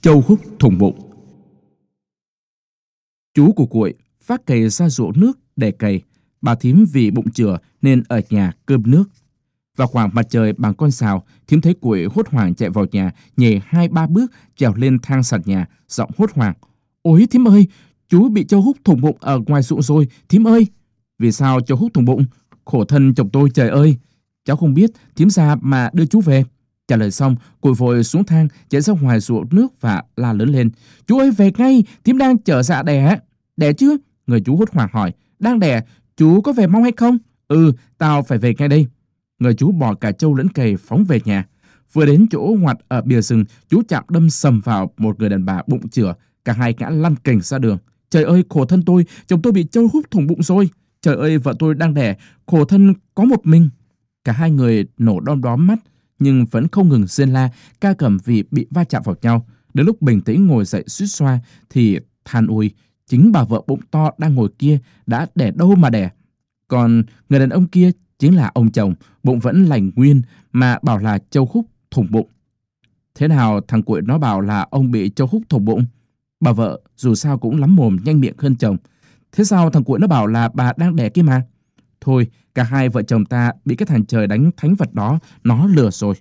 Châu hút thùng bụng Chú của cuội phát cày ra ruộng nước để cày. Bà thím vì bụng chừa nên ở nhà cơm nước. và khoảng mặt trời bằng con xào, thím thấy cuội hốt hoảng chạy vào nhà, nhảy hai ba bước trèo lên thang sàn nhà, giọng hốt hoảng. Ôi thím ơi, chú bị châu hút thùng bụng ở ngoài ruộng rồi, thím ơi. Vì sao châu hút thùng bụng? Khổ thân chồng tôi trời ơi. Cháu không biết, thím ra mà đưa chú về. Trả lời xong, cụi vội xuống thang, chạy ra ngoài ruộng nước và la lớn lên. Chú ơi về ngay, thím đang chở dạ đẻ. Đẻ chứ? Người chú hốt hoảng hỏi. Đang đẻ, chú có về mong hay không? Ừ, tao phải về ngay đây. Người chú bỏ cả trâu lẫn cầy phóng về nhà. Vừa đến chỗ ngoặt ở bìa rừng, chú chạm đâm sầm vào một người đàn bà bụng chửa. Cả hai ngã lăn kềnh ra đường. Trời ơi, khổ thân tôi, chồng tôi bị trâu hút thủng bụng rồi. Trời ơi, vợ tôi đang đẻ, khổ thân có một mình. Cả hai người nổ đom đóm mắt, nhưng vẫn không ngừng rên la, ca cầm vì bị va chạm vào nhau. Đến lúc bình tĩnh ngồi dậy suýt xoa, thì than ui, chính bà vợ bụng to đang ngồi kia đã đẻ đâu mà đẻ. Còn người đàn ông kia chính là ông chồng, bụng vẫn lành nguyên mà bảo là châu khúc thủng bụng. Thế nào thằng cuội nó bảo là ông bị châu khúc thủng bụng? Bà vợ dù sao cũng lắm mồm nhanh miệng hơn chồng. Thế sao thằng cuội nó bảo là bà đang đẻ kia mà? Thôi, cả hai vợ chồng ta bị cái thằng trời đánh thánh vật đó, nó lừa rồi.